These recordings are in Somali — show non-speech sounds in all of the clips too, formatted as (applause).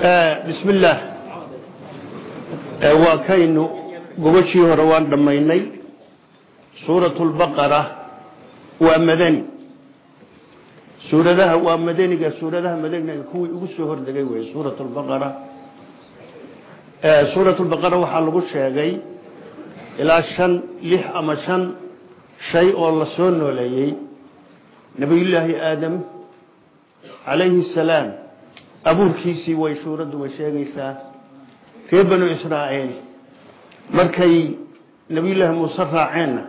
bismi illaah waa kaynu gobashii hore waan dhammaynay. Suuratu lbaqara waa madani suuradaha waa madaniga suuradaha madaniga kuwii ugu soo hordegay wey suurat lbaqara suurat lbaqara waxaa lagu sheegay ilaa shan lix ama shan shay oo la soo nooleeyey nabiyullaahi aadam calayhi salaam abuurkiisii way suuraddu way sheegaysaa. Reer banu israa'iil markay nabiyullaahi muuse raaceenna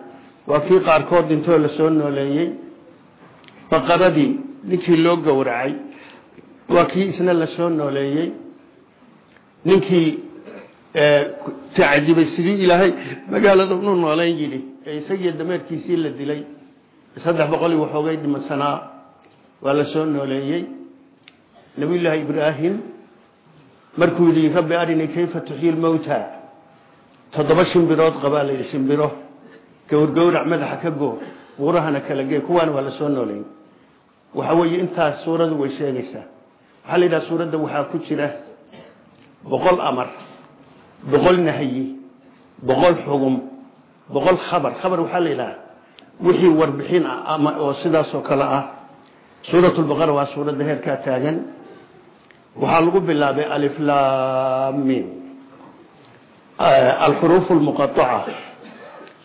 waa kii qaarkood intoo la soo nooleeyey. Baqaradii ninkii loo gowracay waa kii isna la soo nooleeyey. Ninkii tacadibay sidii ilaahay magaalada unu nooleyn yidhi ee isagiyo dameerkiisii la dilay. Saddex boqol waxoogay dhimasanaa waa la soo nooleeyey nabiyullaahi ibraahim markuu yidhi rabbi arinii kayfa tuxyi lmowta toddoba shimbirood qabaa layidhi shimbiro gowrgowrac madaxa ka goo buurahana kala gee kuwaana waa la soo nooleeyey waxa weeye intaas suuradu way sheegaysaa. Waxaa la yidhaha suuradda waxaa ku jira boqol amar boqol nahyi boqol xugum boqol khabar. Khabar waxaa la yidhaha wixii warbixin ah ah waxaa lagu bilaabay aliflamin alxuruuf lmuqaaca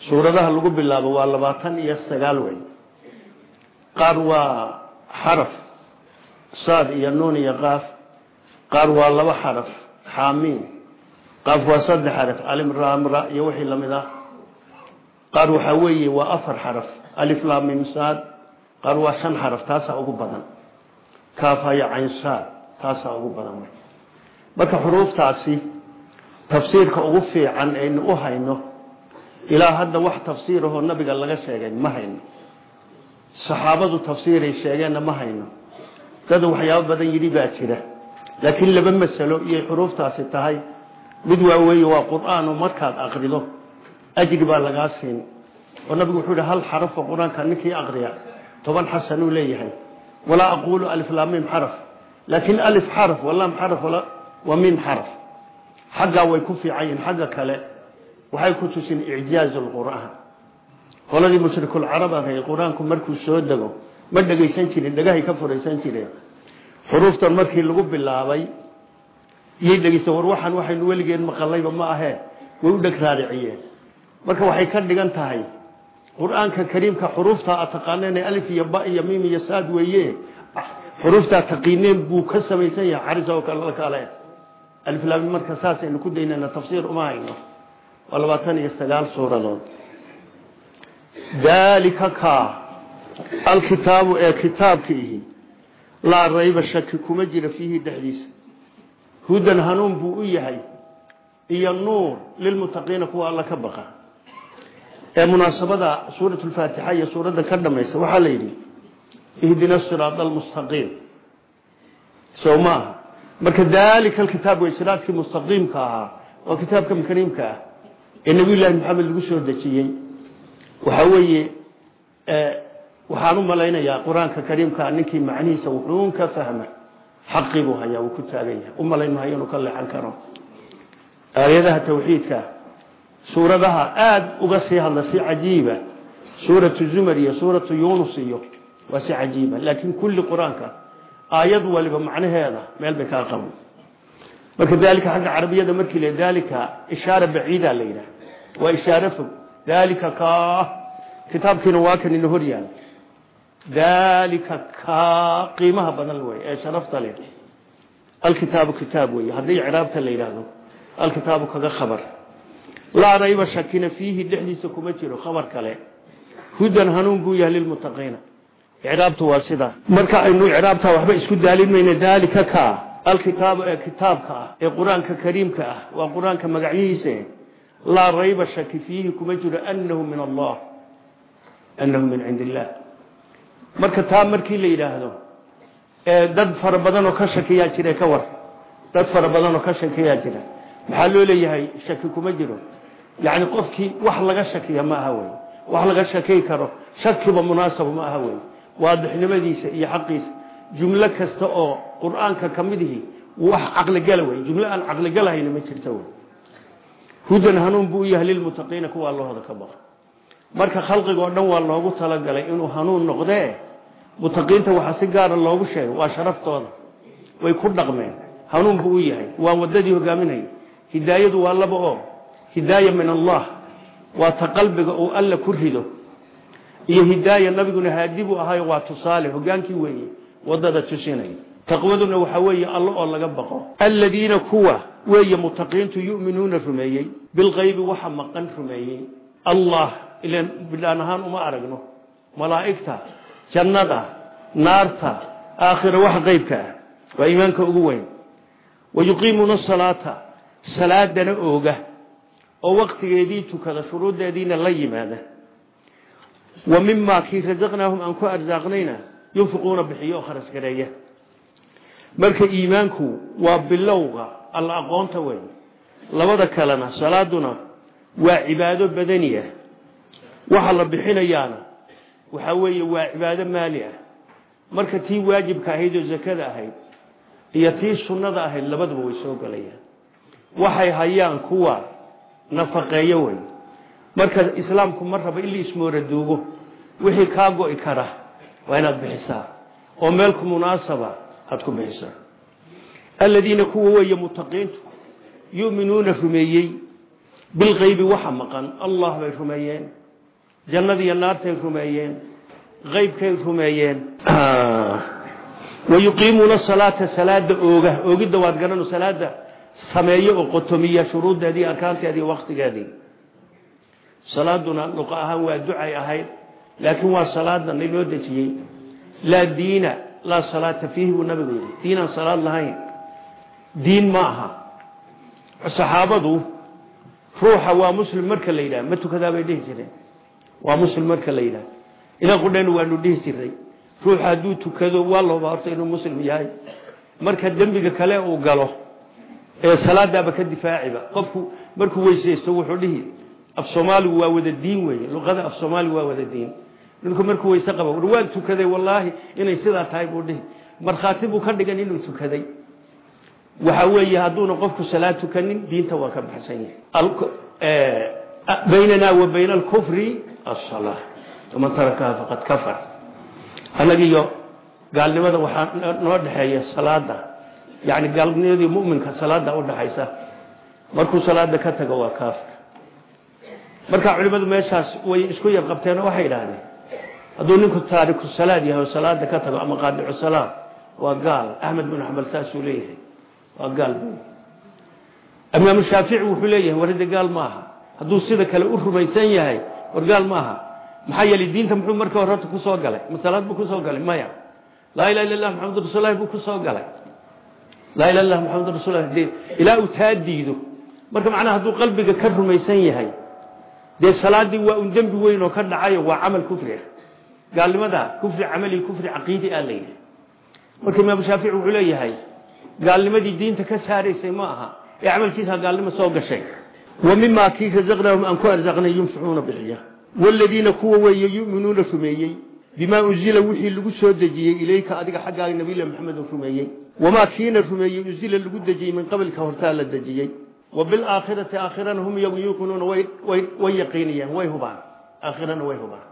suuradaha lagu bilaabo waa labaatan iyo sagaal wey qaar waa xaraf saad iyo nuun iyo qaaf. Qaar waa laba xaraf xaamiin qaaf waa saddex xaraf alimramra iyo wixii la mid ah. Qaar waxaa weeye waa afar xaraf aliflamim saad. Qaar waa shan xaraf taasaa ugu badan. Kaafaya caynsaad taasaa ugu badan marka. Xuruuftaasi tafsiirka ugu fiican aynu u hayno ilaa hadda wax tafsiirahoo nabiga laga sheegay ma hayno. Saxaabadu tafsiiray sheegeenna ma hayno. Dad waxyaabo badan yidhi baa jira. Laakiin laba masalo iyay xuruuftaasi tahay. Mid waa weeye waa qur'aano markaad aqrido ajri baa lagaa siin. Oo nabigu wuxuu yihi hal xarafo qur'aanka ninkii aqriya? Toban xasanuu leeyahay. Walaa aquulu aliflamim xaraf laakiin alif xaraf walaam xaraf wa min xaraf. Xaggaa way ku fiican yihiin xagga kale waxay ku tusin icjaaz lqur'aan qoladii mushrikulcarab ahay qur'aanku markuu soo dego ma dhegaysan jirin dhagahay ka furaysan jireen. Xuruuftan markii lagu bilaabay iyay dhegeysan war waxaan waxaynu weligeen maqalayba ma ahee way u dheg raariciyeen marka waxay ka dhigan tahay qur'aanka aad taqaaneen alif xuruuftaa taqiineen buu ka samaysan yahay xaris oo kale kale aliflaami marka saasaynu ku daynana tafsiir uma hayno. Waa labaatan iyo sagaal suuradood. Daalika kaa alkitaabu ee kitaabka ihi laa rayba shaki kuma jira fiihi dhexdiisa. Hudan hanuun buu u yahay iyo nuur lilmutaqiina kuwa alla ka baqa. Ee munaasabada suurat lfaatixa iyo suuradda ka dhamaysa waxaa la ihdina siraad almustaqiim sow ma aha. Marka daalika alkitaab way siraadkii mustaqiimka ahaa oo kitaabka kariimka ah ee nabiyullaahi maxamed lagu soo dejiyey. Waxaa weeye waxaan u malaynayaa qur'aanka kariimkaa ninkii macnihiisa wuxuun ka fahma xaqii buu hayaa wuu ku taagan yahay. U malayn mahayo inuu ka leexan karo. Aayadaha tawxiidka suuradaha aada uga sii hadla si cajiiba. Suuratu zumar iyo suuratu yunus iyo waa si cajiiba laakiin kulli qur'aanka aayad waliba macnaheeda meel bay kaa qaban marka dalika xagga carabiyada markii le dalika ishaara baciida la yidhaha waa ishaare fog. Dalika ka kitaabkiina waa kan ina hor yaal dalika ka qiimaha badan wey ee sharafta leh. Alkitaabu kitaab wey haddii ciraabta la yidhaahdo alkitaabu kaga khabar. Laa rayba shakina fiihi dhexdiisa kuma jiro khabar kale. Hudan hanuun buu yahay lilmutaqiina icraabtu waa sida. Marka aynu icraabta waxba isku daalin mayna daalika ka. Alkitaabu ee kitaabka ah ee qur'aanka kariimka ah waa qur'aanka magacyihiisa. Laa rayba shaki fiihi kuma jiro anahu min allah. Anahu min cindi illah marka taa markii la yidhaahdo dad fara badan oo ka shakiyaa jira ka war. Dad fara badan oo ka shakiyaa jira. Maxaa loo leeyahay? Shaki kuma jiro. Yani qofkii wax laga shakiya ma aha wey. Wax laga shakay karo. Shakiba munaasaba ma aha wey waadixnimadiisa iyo xaqiisa. Jumlo kasta oo qur'aanka ka mid ihi wax caqligala wey. Jumlo aan caqligalahayna ma jirta wey. Hudan hanuun buu u yahay lilmutaqiina kuwaa lahooda ka baqa marka khalqiga dhan waa loogu talagalay inuu hanuun noqdee mutaqiinta waxaa si gaara loogu sheegay waa sharaftooda. Way ku dhaqmeen. Hanuun buu u yahay. Waa wadadii hogaaminaya hidaayadu waa laba oo. Hidaaya min allah. Waa ta qalbiga alla ku rido iyo hidaaya nabiguna haadi buu ahayo waa tusaale hogaankii weeye waddada tusinaya taqwaduna waxaa weeye alla oo laga baqo. Aladiina kuwa weeye mutaqiintu yuminuuna rumeeyey bilkaybi waxa maqan rumeeyey. Allah ilan bidhaan ahaan uma aragno. Malaa'igta jannada naarta aakhira wax qeybka ah. Waa iimaanka ugu weyn. Wayuqiimuuna asalaata salaadana ooga. Oo waktigeedii tukada shuruuddeediina la yimaada wa mimaa kii rasaqnaahum aan ku arsaaqnayna yunfiquuna bixiyo oo kharash gareeya marka iimaanku waa bilowga alla aqoonta weyn labada kalena salaaduna waa cibaado badaniya waxa la bixinayaana waxa weeye waa cibaado maali ah marka tii waajibka ahayd oo zakada ahayd iyo tii sunnada ahayd labadaba way soo gelayaan waxay hayaan kuwa nafaqeeyo wey marka islaamku ma raba in la ismooraduugo wixii kaa go'i kara waa inaad bixisaa oo meelku munaasaba aad ku bixisaa. Aladiina kuwa weeye mutaqiintu yuminuuna rumeeyey bilkaybi waxa maqan allah bay rumeeyeen jannadiiyo naartay rumeeyeen qaybkay rumeeyeen. Wayuqiimuuna salaata salaada ooga oogidda waad garano salaada sameeyo oo qotomiya shuruuddeedii arkaanteedii waktigeedii salaaduna luqa ahaan waa ducay ahayd laakiin waa salaadan inoo dejiyey. Laa diina laa salaata fiihi buu nabigu yidhi. Diinaan salaad lahayn diin ma aha. Saxaabadu ruuxa waa muslim marka la yidhaha ma tukadaa bay dhihi jireen. Waa muslim marka la yidhaha. Idaa qudhayna waanu dhihi jiray ruuxa hadduu tukado waa hubaa horta inuu muslim yahay. Marka dembiga kale uu galo ee salaadaaba ka difaaciba. Qofku markuu weysaysto wuxuu dhihi af soomaaligu waa wada diin weeye luqada af soomaaligu waa wada diin. Ninku markuu weyse qaba war waan tukaday wallaahi inay sidaa tahay buu dhihi. Markhaati buu ka dhigan inuu tukaday. Waxa weeye hadduuna qofku salaad tukanin diinta waa ka baxsan yahay. Baynana wa bayna alkufri asala faman tarakaha faqad kafar. Annagiyo gaalnimada waxaa noo dhexeeya salaada yani gaalnimadii muminka salaada udhaxaysa markuu salaada ka tago waa kaafir marka culimadu meeshaas way isku yar qabteen oo waxay idhaahdeen hadduu ninku taariku salaad yahay oo salaada ka tago ama qaadicu salaad waa gaal. Axmed bin xambal saasuu leeyahay. Waa gaal imaamu shaafici wuxuu leeyahay warida gaal maaha hadduu sida kale u rumaysan yahay war gaal maaha maxaa yeelay diinta muxuu marka hore horta ku soo galay? Ma salaad buu ku soo galay maya. Laa ilaha illa allah maxamadu rasullahi buu ku soo galay. Laa ilaha illah maxamadu rasullahi dee ilaa uu taa diido marka macnaha hadduu qalbiga ka rumaysan yahay dee salaadii waa un dembi weyn oo ka dhacayo waa camal kufri ah. Gaalnimada kufri camali kufri caqiidi ah la yidhi. Marka imaamu shaafici wuxuu leeyahay gaalnimadii diinta ka saaraysay ma aha ee camalkiisa gaalnimo soo gashay. Wa mimaa kii razaqnaahum aan ku arsaqnay yunficuuna bixiya. Waaladiina kuwa weeye yuminuuna rumeeyey. Bimaa unzila wixii lagu soo dejiyey ilayka adiga xaggaaga nabilah maxamedun rumeeyey. Wamaa kiina rumeeyey unzila lagu dejiyey min qablika hortaa la dejiyey wa bilaakhirati aakhirana hum iyagu yuuqinuuna way yaqiiniyaan way hubaan. Aakhirana way hubaan.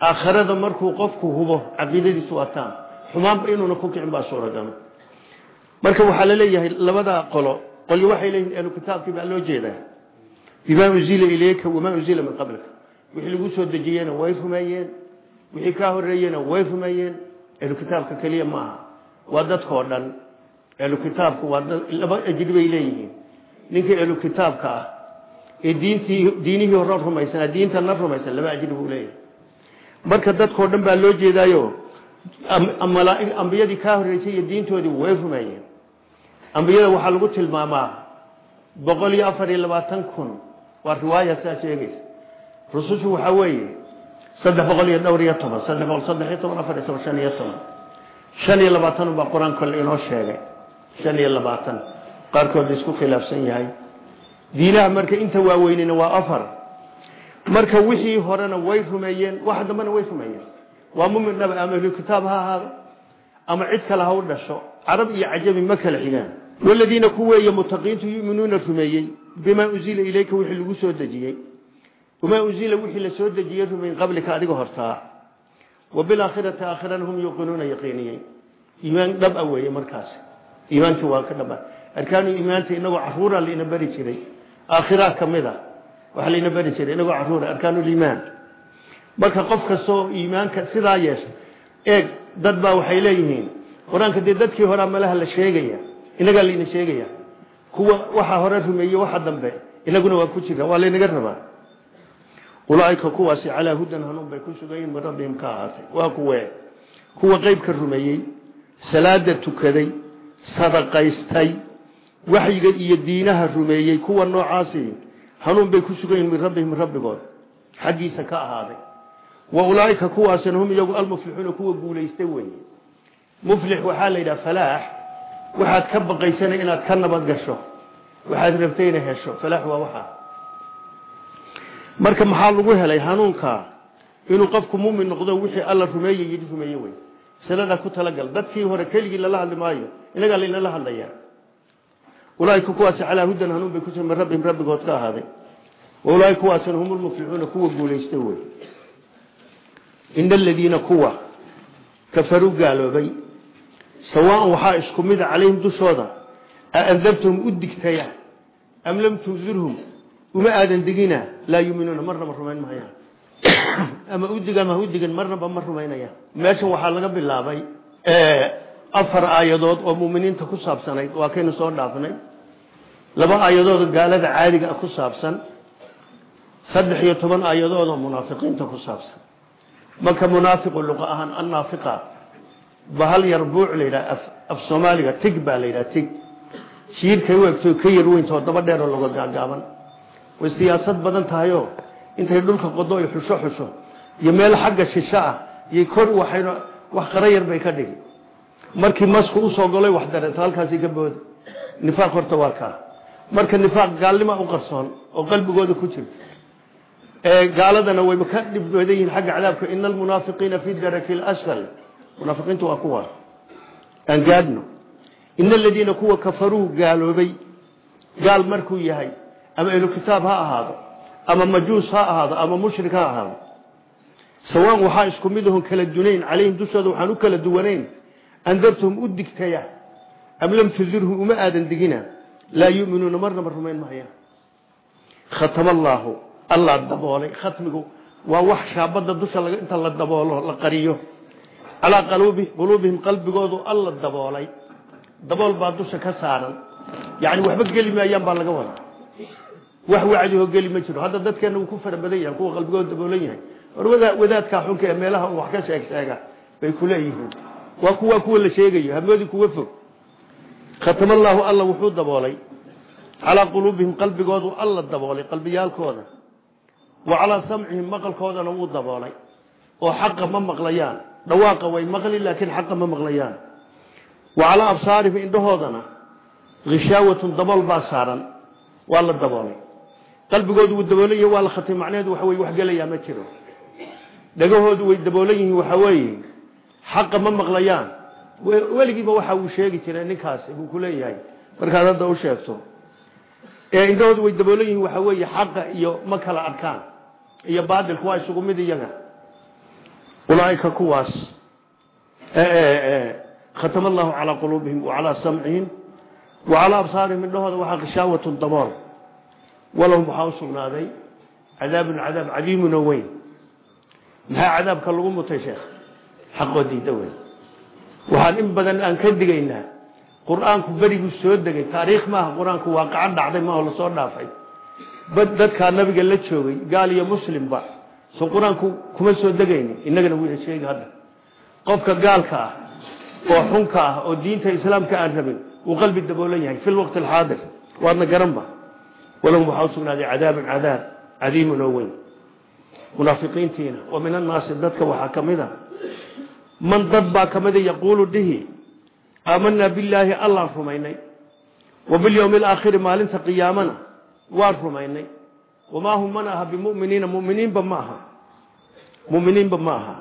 Aakhirada markuu qofku hubo caqiidadiisu waa taam xumaanba inuuna ku kicin baa suuragalo marka waxaa la leeyahay labada qolo qolyo waxay leeyihiin ahlu kitaabkii baa loo jeedaa. Bimaa unzila ilayka wamaa unzila min qablika. Wixii lagu soo dejiyeyna way rumeeyeen. Wixii kaa horeeyena way rumeeyeen. Ahlu kitaabka keliya ma aha waa dadkao dhan. Ahlu kitaabku waa laba ajri bay leeyihiin ninkii ahlu kitaabka ah ee diintii diinihii hore rumaysanaa diintana rumaysan laba ajri buu leeyahay. Marka dadkao dhan baa loo jeedaayo ambiyadii kaa horreysay iyo diintoodii way rumeeyeen ambiyada waxaa lagu tilmaamaa boqol iyo afar iyo labaatan kun. Waa riwaaya saa sheegaysa. Rusushu waxaa weeye saddex boqol iyo dhowr iyo toban saddex boqol saddex iyo toban afar iyo toban shan iyo toban. Shan iyo labaatan baa qur'aan kole inoo sheegay. Shan iyo labaatan qaarkood isku khilaafsan yahay. Diinaha marka inta waaweynina waa afar. Marka wixii horena way rumeeyeen wax dambena way rumeeyeen. Waa mumin dhaba ama ahlu kitaab ha ahaado ama cid kale ha u dhasho. Carab iyo cajami ma kala xigaan. Waladiina kuweeye mutaqiintu yuminuuna rumeeyey. Bimaa unzila ilayka wixii lagu soo dejiyey. Wamaa unzila wixii la dejiyey rumeyn qablika adiga hortaa. Wa bilaakhirati aakhirana hum yuuqinuuna yaqiiniyey. Iimaan dhab a weeye markaas. Iimaankii waa ka dhaba arkaanu iimaanta inagoo caruura laina bari jiray. Aakhiraa ka mid a waxaa laina bari jiray inagoo caruura. Arkaanuliimaan marka qof kastoo iimaanka sidaa yeesha eeg dad baa waxay leeyihiin. Qur'aanka dee dadkii horaa malaha la sheegaya inagaa layna sheegaya. Kuwa waxaa hore rumeeye waxa dambe inaguna waa ku jira waa laynaga rabaa. Ulaaika kuwaasi calaa hudan hanuun bay ku sugayiin min rabbihim ka ahaatay. Waa kuwe kuwa qeybka rumeeyey salaada tukaday sadaqaystay waxyiga iyo diinaha rumeeyey kuwa noocaasi hanuun bay ku sugayiin min rabbihim rabbigood. Xaggiisa ka ahaaday. Wa ulaaika kuwaasina hum iyagu almuflixuuna kuwa guulaystay weye muflix waxaa la yidhaha falaax. Waxaad ka baqaysana inaad ka nabad gasho. Waxaad rabtay inay hesho. Falaax waa waxaa marka maxaa lagu helay hanuunka? Inuu qofku mumin noqdo wixii alla rumeeye yidhi rumeeye wey masaladaa ku talagal. Dadkii hore keligii lala hadli maayo. Inagaa laynala hadlaya ulaaika kuwaasi calaa hudan hanuun bay kusa min rabbihim rabbigood ka ahaaday. Waulaaika kuwaasina hum lmuflixuuna kuwa guulaystay wey. Ina aladiina kuwa kafaruu gaaloobay. Sawaan waxaa isku mida calayhim dushooda aandartahum u digtaya am lam tundirhum uma aadan digina laa yuminuuna marnaba rumayn mahayaan (coughs) ama udig ama udigan marnaba ma rumaynayaan. Meeshan waxaa laga bilaabay afar aayadood oo muminiinta ku saabsanayd waa kaynu soo dhaafnay. Laba aayadood gaalada caadiga ku saabsan saddex iyo toban aayadood oo munaafiqiinta ku saabsan. Marka munaafiqu luqa ahaan annaafiqa bahal yar buuc la yidhaha af soomaaliga tig baa la yidhaha tig. Shiirkay u egto ka yar weyntoo daba dheeroo loga gaagaaban. Way siyaasad badan tahayoo intay dhulka qodo ay xusho xusho iyo meel xagga shisho ah iyo kor waxayna wax qara yar bay ka dhigi markii masku u soo golay wax dareeto halkaasi ka booda nifaaq horta waa kaa marka nifaaq gaalnima u qarsoon oo qalbigooda ku jirta gaaladana wayba ka dhib badan yihiin xagga cadaabka. Ina almunaafiqiina fi daraki lasfal munaafiqiintu waa kuwa aan gaadhno. Ina aladiina kuwa kafaruu gaaloobay. Gaal markuu yahay ama ahlu kitaab ha ahaado ama majuus ha ahaado ama mushrik ha ahaado. Sawaan waxaa isku mid ahon kala dunayn calayhim dushooda waxaan u kala duwanayn andartahum u digtaya am lam tundirhum uma aadan digina laa yuminuuna marnaba rumayn mahayaan khatama allaahu allah daboolay khatmigu waa wax shaabada dusha inta la daboolo la qariyo calaa quluubihim qalbigoodu alla daboolay dabool baa dusha ka saaran yani waxba geli maayaan baa laga wadaa wax wacdiho geli ma jiro hadda dadkeena uu ku fara badan yahay kuwa qalbigooda daboolan yahay war wadaadkaa xunka ee meelaha wax ka sheeg sheega bay kuleeyihiin waa kuwa kuwa la sheegayo hamoodi kuwa fog. Khatama allaahu alla wuxuu daboolay. Calaa quluubihim qalbigoodu alla daboolay qalbiyaalkooda. Wa calaa samcihim maqalkoodana wuu daboolay. Oo xaqa ma maqlayaan. Dhawaaqa way maqli laakiin xaqa ma maqlayaan. Wa calaa absaarihim indhahoodana hishaawatun dabool baa saaran. Waa la daboolay. Qalbigoodu wuu daboolan yahi waa la khatay macnaheedu waxa weye wax gelayaa ma xaqa ma maqlayaan. Weligiiba waxa uu sheegi jiray ninkaasi buu kuleeyahay markaad hadda u sheegto ee indhahoodu way daboolan yihiin waxa weeye xaqa iyo ma kala arkaan. Iyo baatilku waa isugu mid iyaga. Ulaaika kuwaas khatama allahu calaa quluubihim wa calaa samcihim wa calaa absaarihim indhahooda waxaa kishaawatun dabool. Walahum waxaa u sugnaaday cadaabun cadaab cadiimun oo weyn. Maxaa cadaabka lagu mutay sheekh xaqoo diida weyn. Waxaan in badan aan ka digaynaa qur'aanku beriguu soo degay taariikh maaha qur'aanku waaqaco dhacday maaho la soo dhaafay. Dadkaa nabiga la joogay gaal iyo muslimba so qur'aanku kuma soo degayni innagana wuu sheegi hadda. Qofka gaalka ah oo xunka ah oo diinta islaamka aan rabin uu qalbi daboolan yahay fi lwaqti alxaadir waadna garanba. Walahum waxaa usugnaaday cadaabun cadaab cadiimun oo weyn. Munaafiqiintiina wa min annaasi dadka waxaa ka mid a man dad baa ka mida yaquulu dhihi aamanaa billaahi allaan rumaynay. Wa bilyowmi alaakhiri maalinta qiyaamana waan rumaynay. Wamaa hum man aha bimuminiina muminiinba ma aha. Muminiinba ma aha.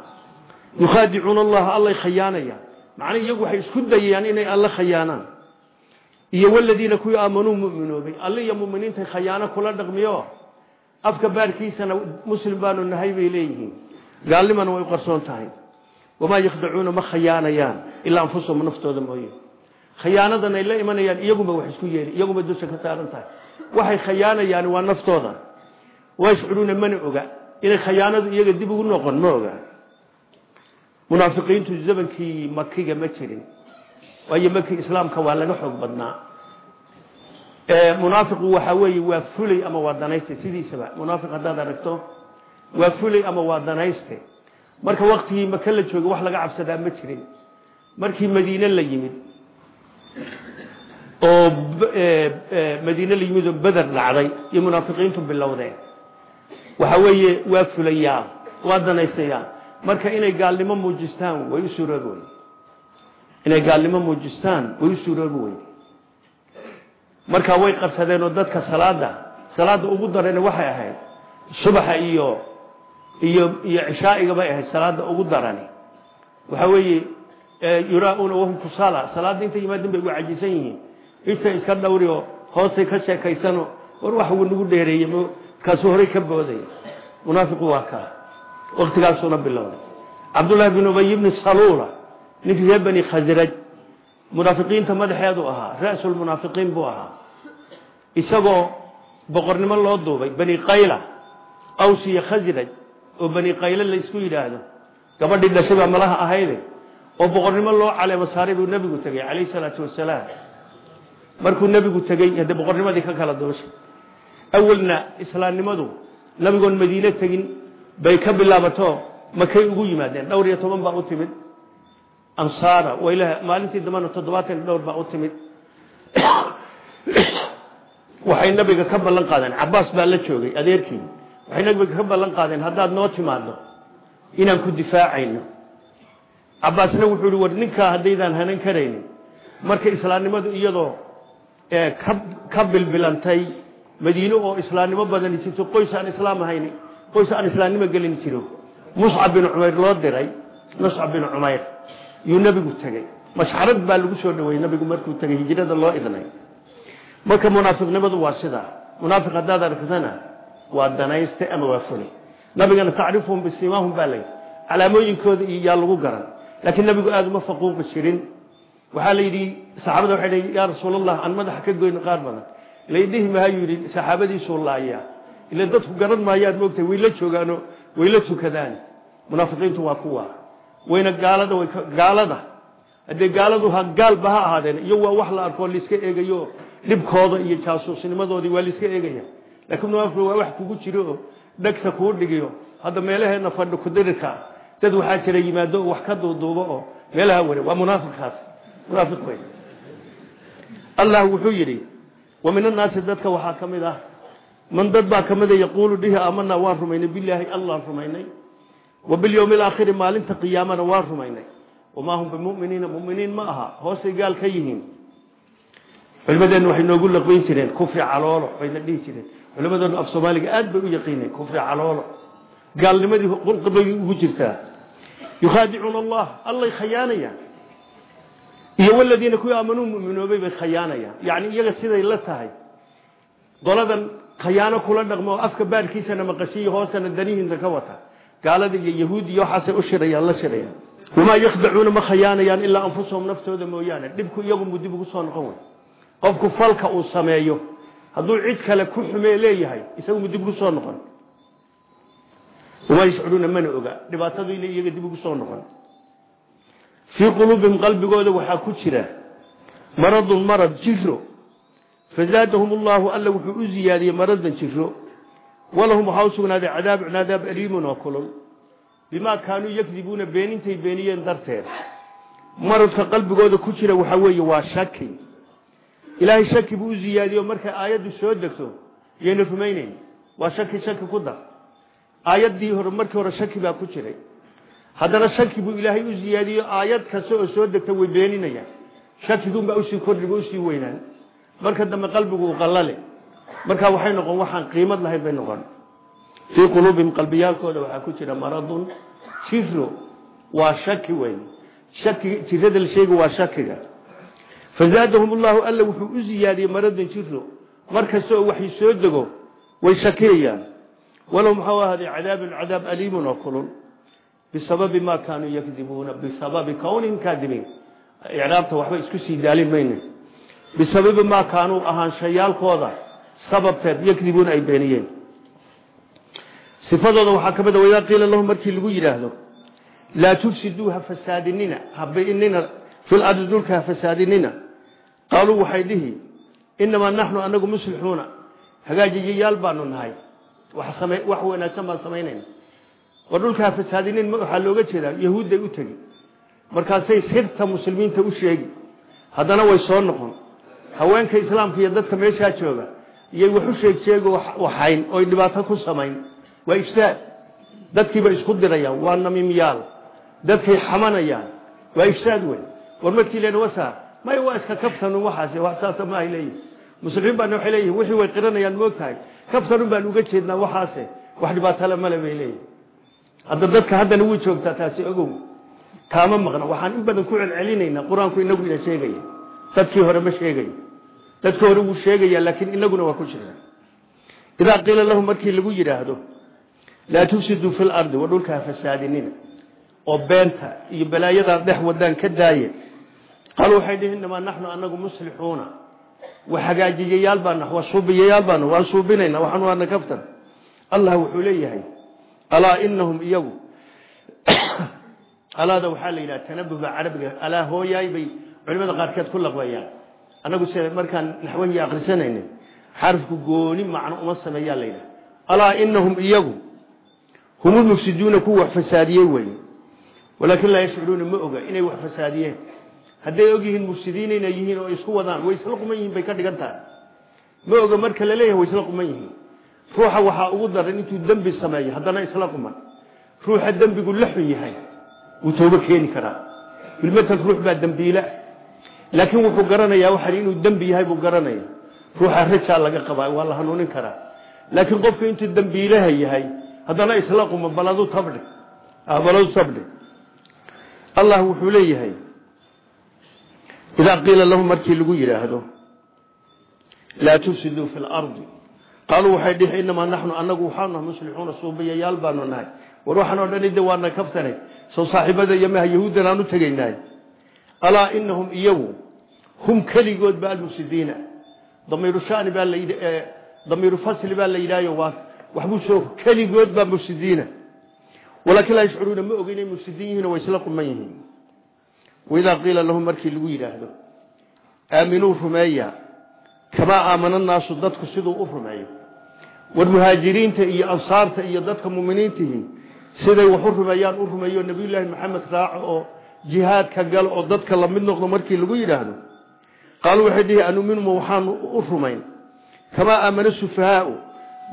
Yukhaadicuuna allaha allay khayaanayaan macna iyagu waxay isku dayayaan inay alle khayaanaan iyo waladiina kuwii aamanuu muminoobay. Alle iyo muminiintay khayaano kula dhaqmiyo. Afka wamaa yakhdacuuna ma khayaanayaan ilaa anfusahum naftooda mooye khayaanadan ay la imanayaan iyaguba wax isku yeeli iyaguba dusha ka saaran tahay waxay khayaanayaan waa naftooda wayashcuruuna mana oga inay khayaanadu iyaga dib ugu noqon ma oga munaafiqiintu zamankii makiga ma jirin waayo maki islaamka waa laga xoog badnaa munaafiqu waxa weeye waa fulay ama waa danayste sidiisaba munaafiq haddaad aragto waa fulay ama waa danayste marka waktigii maka la joogay wax laga cabsadaa ma jirin. Markii madiine la yimid oo madiine la yimid oo beder dhacday iyo munaafiqiintu bilowdeen. Waxa weeye waa fulayaan waa danaysayaan marka inay gaalnimo muujistaan way u suuroobi weyde inay gaalnimo muujistaan way u suuroobi weyde marka way qabsadeen oo dadka salaada salaada ugu darayna waxay ahayd subaxa iyo iyo iyo cishaa'iga bay ahayd salaada ugu darani. Waxa weeye yuraa'uuna wahum kusala. Salaada intay yimaadin bay ugu cajisan yihiin. Intay iska dhowri oo hoostay ka sheekaysano war wax uu nagu dheereeyey kaasuu horey ka booday. Munaafiqu waa kaa. Waktigaasuuna bilowday. Cabdullahi bin ubay bni saluula ninkii reer bani khasraj munaafiqiinta madaxeedu ahaa ra'sulmunaafiqiin buu ahaa. Isagoo boqornimo loo duubay bani qayla aws iyo khasraj oo bani qayle la isku yidhaahdo. Gabadhii dhashay baa malaha ahayde? Oo boqornimo loo caleemo saaray buu nebigu tegey calayhi salaatu wasalaam markuu nebigu tegey haddee boqornimadii ka kala duushay awalna islaamnimadu nabigoon madiine tegin bay ka bilaabato makay ugu yimaadeen. Dhowr iyo toban baa u timid. Ansaara wayla maalintii dambana toddobaatan dhowr baa u timid. (coughs) Waxay nabiga ka ballan qaadeen. Cabaas baa la joogay adeerkii waxay nabiga ka ballan qaadeen haddaad noo timaaddo inaan ku difaacayno. Cabaasna wuxuu ihi war ninkaa haddaydaan hanan karaynin. Marka islaamnimadu iyadoo ka bilbilantay madiine oo islaamnimo badani jirto qoys aan islaam ahayn qoys aan islaamnimo gelin jiro. Muscab bin cumayr loo diray muscab bin cumayr yuu nebigu tegey. Mashxarad baa lagu soo dhaweeyey nabigu markuu tegey hijrada loo idnay. Marka munaafiqnimadu waa sidaa. Munaafiq haddaad aragtana waa danayste ama waa fulay nabigana tacrifuhum bisimaahum baa layidhi calaamooyinkooda yaa lagu garan. Laakiin nabigu aada uma faquuqi jirin. Waxaa la yidhi saxaabada waxay dhi yaa rasuul allah aan madaxa ka goyno qaar badan. Laydhihi yidhi saxaabadiisuu laaya. Ila dadku garan maayaad moogtahay way la joogaano way la tukadaan. Munaafiqiintu waa kuwa. Wayna gaalada way gaalada. Haddee gaaladu ha gaalba ha ahaadeen iyo waa wax la arkoo laiska eegayo dhibkooda iyo jaasuusnimadoodii waa laiska eegaya laakiin munaafiq waa wax kugu jiro oo dhegta kuu dhigiyo hadda meelaheedna fadhi kudirirka dad waxaa jira yimaado wax ka duuduubo oo meelaha ware waa munaafiqkaas. Munaafiq wey allah wuxuu yidhi wa min annaasi dadka waxaa ka mid ah. Man dad baa ka mida yaquulu dhihi aamanaa waan rumaynay. Bilaahi allaan rumaynay. Wa bilyowmi alaakhiri maalinta qiyaamana waan rumaynay. Wamaa hum bimuminiina muminiin ma aha. Hoostay gaal ka yihiin. Culimadeennu waxay noogu laqayn jireen kufri caloolo bayna dhihi jireen culimadeenu af soomaaliga aad bay u yaqiineen kufri caloolo gaalnimadii qulqibay ugu jirtaa. Yukhaadicuuna allah allay khayaanayaan. Iyo waladiina kuwii aamanuu muminoobay bay khayaanayaan. Yani iyaga siday la tahay. Qoladan khayaano kula dhaqmo oo afka baarkiisana maqashiyo hoosana danihiinta ka wata. Gaalada iyo yahuud iyo waxaasay u shirayaan la shirayaan. Wamaa yakdacuuna ma khayaanayaan ilaa anfusahum naftooda mooyaane. Dhibku iyagu mu dib ugu soo noqon wey qofku falka uu sameeyo hadduu cid kale ku xumee leeyahay isagu mu dib ugu soo noqon. Wamaa yashcuruuna mana oga. Dhibaatadu ina iyaga dib ugu soo noqon. Fii quluubihim qalbigooda waxaa ku jira maradun marad jiro. Fazaadahum allahu alla wuxuu u ziyaadiyey maradan jiro. Walahum waxaa u sugnaaday cadaabun cadaab aliimun oo kulul. Bimaa kaanuu yakdibuuna beenintay beeniyeen darteed. Maradka qalbigooda ku jira waxaa weeye waa shaki ilaahay shaki buu u ziyaadiyo markay aayaddu soo degto yayna rumayneyn. Waa shaki shaki ku dar. Aayaddii hore markii hore shaki baa ku jiray. Haddana shaki buu ilaahay u ziyaadiyo aayad kasta oo soo degta way beeninayaan. Shakigunbaa u sii kordhiba u sii weynaan. Marka dambe qalbigu u qallale marka waxay noqon waxaan qiimad lahayn bay noqon. Fii quluubihim qalbiyaalkooda waxaa ku jira maradun. Jiro waa shaki weyn. Shaki jirada fazaadahum allahu alla wuxuu u ziyaadiyey maradan jiro markasta oo waxay soo dego way shakiyayaan walow muxuu ahaaday cadaabun cadaab aliimun oo kulul. Bisababi ma kaanuu yakdibuuna bisababi kawnihim kaadibiin icraabta waxba isku sii daalin mayne bisababi maa kaanuu ahaanshayaalkooda sababteed yakdibuuna ay beeniyeen. Sifadooda waxaa ka mid a waidaa qiila lahum markii lagu yidhaahdo laa tufsiduu ha fasaadinina habainina fi lardi dhulka ha fasaadinina qaaluu waxay dhihi inamaa naxnu anagu muslixuuna. Hagaajiyayaal baanu nahay. Wax wanaagsan baan samaynayna war dhulka ha fasaadinin waxaa looga jeedaa yahuudday u tegi. Markaasay sirta muslimiinta u sheegi. Haddana way soo noqon. Haweenka islaamka iyo dadka meeshaa jooga iyay wax u sheeg sheego waxayn oy dhibaato ku samayn. Waa ifsaad dadkiibay isku dirayaan waa namimyaal dadkay xamanayaan waa ifsaad wey war markii len may waa iska kabtanun waxaas wax saasa maahay leeyihiin muslimiin baana waxay leeyihiin wixii way qiranayaan moog tahay kabtanun baan uga jeednaa waxaase wax dhibaatale male bay leeyihiin hadda dadka haddana wuu joogtaa taasi ogow. Kaama maqna waxaan in badan ku celcelinaynaa qur'aanku inagu ina sheegaya. Dadkii hore ma sheegayo dadkii hore wuu sheegaya laakiin inaguna waa ku jira. Idaa qiila lahu markii lagu yidhaahdo laa tufsiduu fi lardi wa dhulka ha fasaadinina oo beenta iyo balaayadan dhex wadaan ka daaye qaaluu waxay dhihi inamaa naxnu anagu muslixuuna? Wa hagaajiyayaal baana waa suubiyayaal baana waan suubinayna waxaan waana kaftan. Allah wuxuu leeyahay alaa inahum iyagu? (coughs) Alaada waxaa la yidhaha tanabuga carabiga alaa hooyaay bay culimada qaarkeed ku laqbayaan. Anagu se markaan naxwahii akrisanayna xarafku gooni macno uma sameeyaa la yidhaha. Alaa inahum iyagu? Hum lmufsiduuna kuwa wax fasaadiyey wey walaakin laa yashcuruuna hadday og mufsidiin inay yihiin oo isku wadaan way isla quman yihiin bay ka dhigan tahay ma oga marka la leeyahay way isla quman yihiin. Ruuxa waxaa ugu daran intuu dembi sameeyo haddana isla quman. Ruuxa dembigu la xun yahay wuu toobo keeni karaa. Bilmatal ruux baa dembiila laakiin wuxuu garanayaa waxan inuu dembi yahay buu garanaya ruuxa rajaa laga qabaa waa la hanuunin karaa. Laakiin qofku intuu dembiilaha yahay haddana isla quman baladu tabdhi. Baladu tabdhi. Allah wuxuu leeyahay idaa qiila lahum markii lagu yidhaahdo laa tufsiduu fi lardi qaaluu waxay dhihi inamaa naxnu anagu waxaanu muslixuuna suubiyayaal baanu nahay war waxaan oo dhan de waana kaftanay soo saaxiibada iyo maha yahuuddan aan u tegaynahay alaa inahum iyagu hum keligood ba almufsidiina damiiru shani baa la yidhi damiiru fasli baa la yidhahyo waa waxbuu soo keligood baa mufsidiina walaakin laa yashcuruuna ma oga inay mufsidiin yihiin way isla quman yihiin waidaa qiila lahum markii lagu yidhaahdo aaminuu rumeeya kamaa aamana naasu dadku siduu u rumeeyo war muhaajiriinta iyo ansaarta iyo dadka muminiintihi siday wax u rumeeyaan u rumeeyo nabiyullaahi maxamed raaco oo jihaadka galo oo dadka la mid noqdo markii lagu yidhaahdo qaaluu waxay dhihi anuminuma waxaanu u rumayn kamaa aamana sufahaau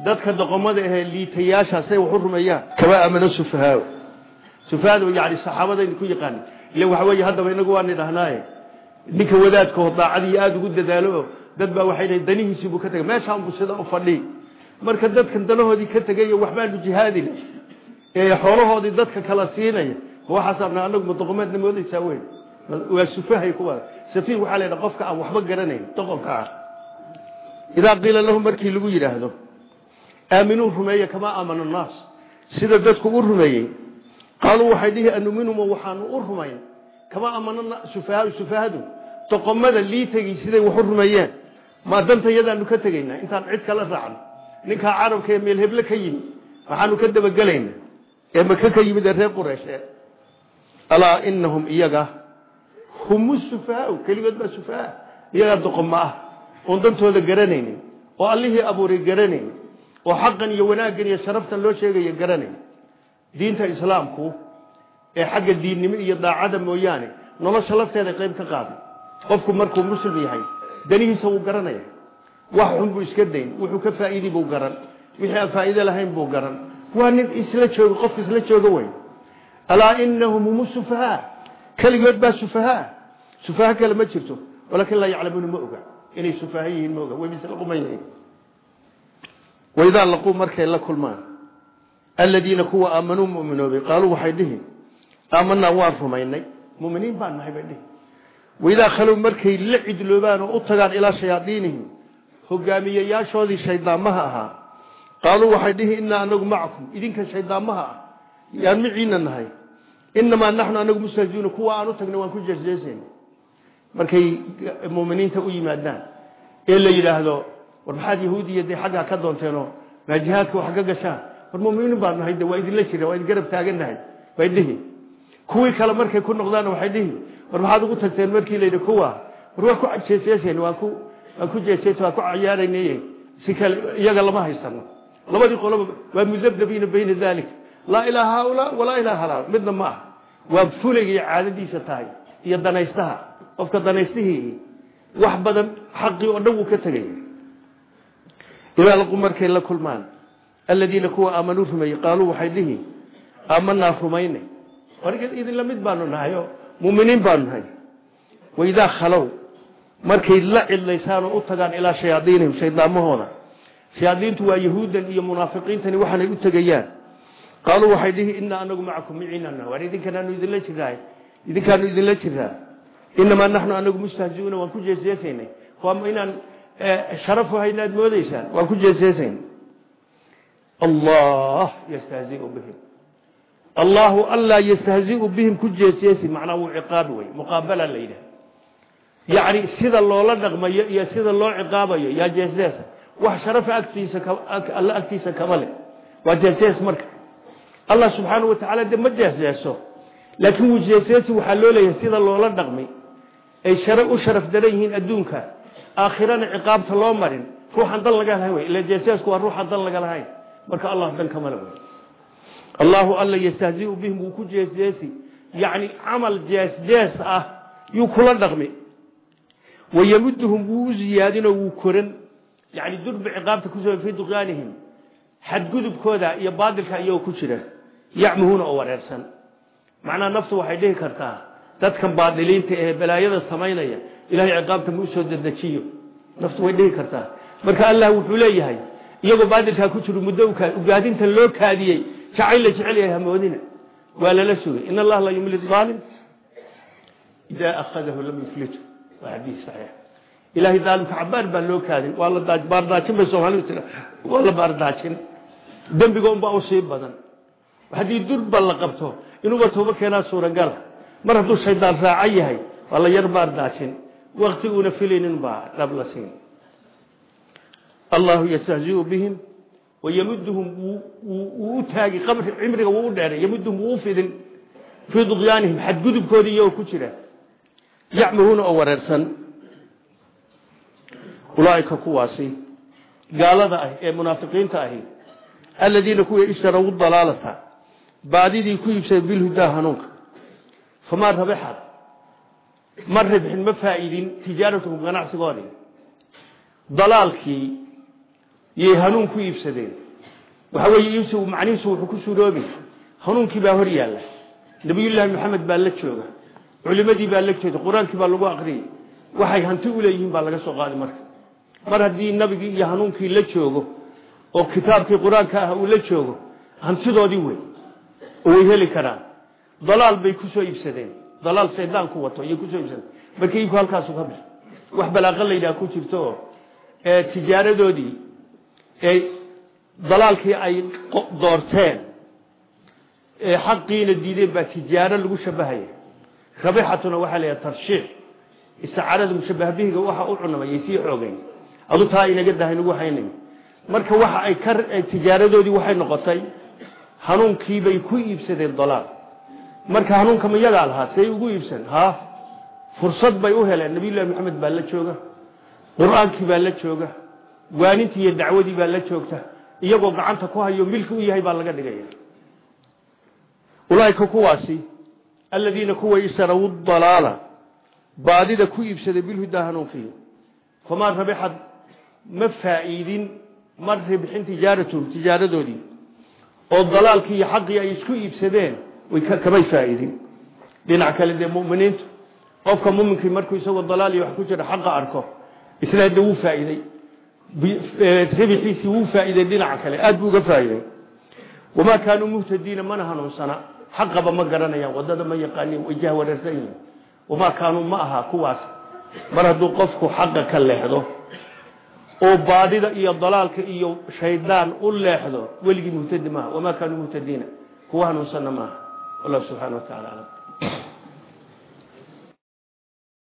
dadka doqomada ahee liitayaasha say wax u rumeeyaan kamaa aamana sufahaau sufahadu yani saxaabadaynu ku yaqaan ile waxa weeye haddaba inagu waan idhahnaaye ninka wadaadkaoo daacadii aada ugu dadaalo dad baa waxay dhahay danihiisii buu ka tegay. Meeshaanbuu sida u fadhii marka dadkan danahoodii ka tegayo waxbaanu jihaadina ee xoolahoodii dadka kala siinaya waxaasana anagu madoqomeedna moodaysaa weyn. Waa sufahay kuwa safiih waxaa la qofka aan waxba garanayn doqonka ah. Idaa lahum markii lagu yidhaahdo aaminuu rumeeya kamaa aamana annaas sida dadku u rumeeyey qaaluu waxay dhihi anuminuma waxaanu u rumayn kamaa aamana sufahaau sufahadu doqomada liitagii siday wax u rumeeyeen maa danta yadaanu ka tegaynaa intaan cid kala raacno ninkaa carabka ee meel heble ka yimid waxaanu ka dabagelaynaa ee maka ka yimid ee reer qureyshe alaa inahum iyaga hum sufahaau keligood baa sufahaa iyagaa doqomo ah oon dantooda garanaynin oo allihii abuuray garanaynin oo xaqan iyo wanaaggan iyo loo garanayn diinta islaamku ee xagga diinnimo iyo daacada mooyaane nolosha lafteeda qayb ka qaaday qofku markuu muslim yahay danihiisa wuu garanaya. Wax xun buu iska dayn wuxuu ka faa'iidi buu garan. Wixii aan faa'iide lahayn buu garan. Waa nin isla jooga qof isla jooga wey alaa inahum hum sufahaa keligood baa sufahaa. Sufaha kale ma jirto walakin laa yaclamuuna ma oga. Inay sufaha yihiin ma oga way misla quman yihiin waidaa laquu markay la kulmaan aladiina kuwa aamanuu muminoobay qaaluu waxay dhihi aamanaa waan rumaynay. Muminiin baan nahay bay dhihi. Waidaa khalow markay la cidloobaan oo u tagaan ilaa shayaadiinihim hogaamiyeyaashoodii shaydaamaha ahaa qaaluu waxay dhihi innaa anagu macakum. Idinka shaydaamaha ah yaan miciina nahay. Inamaa naxnu anagu mustahziuuna kuwa aan u tagna waan ku jeesjeesayna. Markay muminiinta u yimaadaan ee la yidhaahdo war maxaad yahuudiya dee xaggaa ka doonteenoo maa jihaadka wax ka gashaan war muminiin baan nahay de waa idinla jira waa idin garab taagannahay bay dhihi. Kuwii kale markay ku noqdaan waxay dhihi. War maxaad ugu tagteen markii la yidhi kuwa war waa ku jeesjeesayn waan ku waan ku jeesjeesa waan ku cayaaraynay si kale iyaga lama haysano. Labadii qoloba waa mudabdabiina bayna dalik laa ilaaha haulaa walaa ilaha halaa midna ma ah waa fulayga iyo caadadiisa tahay iyo danaystaha qofka danaystihii wax badan xaqii oo la aladiina kuwa aamanuu rumeeyey qaaluu waxay dhihi aamanaa rumaynay warga idinla mid baanu nahay oo muminiin baanu nahay. Waidaa khalow markay la cidlaysaan oo u tagaan ilaa shayaadiinihim shaydaamahooda shayaadiintu waa yahuudan iyo munaafiqiintani waxaanay u tegayaan. Qaaluu waxay dhihi inaa anagu macakum miciinana waar idinkanaanu idinla jirnaay idinkaanu idinla jirnaa inamaa naxnu anagu mustahziuuna waan ku jeesjeesaynay waa inaan sharafu haynaad moodaysaan waan ku allah yastahziu bihim allahu allaa yastahziu bihim ku jeesjeesi macnaa wuu ciqaabi wey muqaabala la yidhaha yacni sida loola dhaqmayo iyo sida loo ciqaabayo yaa jeesjeesa wax sharafa agtiisa alla agtiisa kama leh waa jeesjees marka allah subxaana wa tacaala de ma jeesjeeso laakiin wuu jeesjeesi waxaa loo leeyahay sida loola dhaqmay ay shara u sharaf daran yihiin adduunka aakhirana ciqaabta loo marin ruuxan dan laga lahayn wey ila jeesjeesku waa ruuxan dan laga lahayn marka allah dan kamale wey. Allahu alla yastahziu bihim wuu ku jeesjeesi. Yacni camal jeesjees ah yuu kula dhaqmi. Wayamuduhum wuu u ziyaadinoo wuu koran. Yani durba ciqaabta ku soo fii duqyaanihim. Xadgudubkooda iyo baadilka iyagoo ku jira. Yacmuhuuna oo wareersan. Macnaha naftu waxay dhihi kartaa dadkan baadiliinta ee balaayada samaynaya ilahay ciqaabta ma u soo dedejiyo naftu way dhihi kartaa iyagoo baadilkaa ku jiro muddo ugaadinta loo kaadiyey jacayl la jecel yahay hamoodina. Waa lala sugay. In allaha la yumli aalim idaa akhadahu lam yuflitu waa xadiis saxiix. Ilaahay daalimka cabaar baa loo kaadin. Waa la baardaajin bay soomaalidu tira waa la baardaajin dembiga unbaa u sii badan. Haddii durba la qabto inuuba tooba keenaa suuragala mar hadduu shaydaan raaca yahay waa la yar baardaajin wakti uuna filaynin baa dhab la siin allahu yastahziu bihim wayamuduhum wuu u taagi cimriga wuu u dheeray yamuduhum wuu u fidin fii duqyaanihim xadgudubkoodii iyagoo ku jira. Yacmahuuna oo wareersan. Ulaaika kuwaasi gaalada ah ee munaafiqiinta ahi aladiina kuwa ishtaraw dalaalata baadidii ku iibsaday bilhudaa hanuunka. Famaa rabixad ma ribxin ma faa'iidin tijaaratuhum ganacsigoodii. Dalaalkii yay hanuun ku iibsadeen. Waxa weeye iibsigu macnihiisu wuxuu ku suroobi hanuunkii baa hor yaalla. Nabiyullaahi maxamed baa la jooga. Culimadii baa la joogta qur'aankii baa lagu aqriyay waxay hanti u leeyihiin baa laga soo qaaday marka. Mar haddii nabigii iyo hanuunkii la joogo oo kitaabkii qur'aanka ah uu la joogo hantidoodii wey oo way heli karaan. Dalaal bay ku soo iibsadeen. Dalaal shaydaanku wato iyay ku soo iibsadeen. Marka ku ee dalaalkii ay doorteen ee xaqiina diideen baa tijaaro lagu shabahaya rabixatuna waxaa la yidhaha tarshiix. Isticaarada mushabaha bihiga waxa u cunamayay sii xoogeyn adu taa inaga dahay nagu haynay marka waxa ay ka tijaaradoodii waxay noqotay hanuunkii bay ku iibsadeen dalaal. Marka hanuunka ma yagaa lahaa say ugu iibsan ha fursad bay u heleen. Nabiyullahi maxamed baa la jooga. Qur'aankii baa la jooga waanintii iyo dacwadii baa la joogta iyagoo gacanta ku hayo milki u yahay baa laga dhigaya. Ulaaika kuwaasi aladiina kuwa ishtaraw dalaala baadida ku iibsaday bilhudaa hanuunkii famaa rabixad ma faa'iidin ma ribxin tijaaratuhum tijaaradoodii. Oo dalaalkii iyo xaqii ay isku iibsadeen kamay faa'iidin. Dhinac kale dee muminiintu qofka muminkii markuu isagoo dalaal iyo wax ku jira xaqa arko isna de wuu faa'iidey ribixiisii wuu faa'iidey dhinaca kale aad buu uga faa'iidey wamaa kaanuu muhtadiina mana hanuunsana xaqaba ma garanayaan waddada ma yaqaanin way jahwareersan yihiin. Wamaa kaanuu ma aha kuwaas mar hadduu qofku xaqa ka leexdo oo baadida iyo dalaalka iyo shaydaan u leexdo weligii muhtadi maaha. Wamaa kaanuu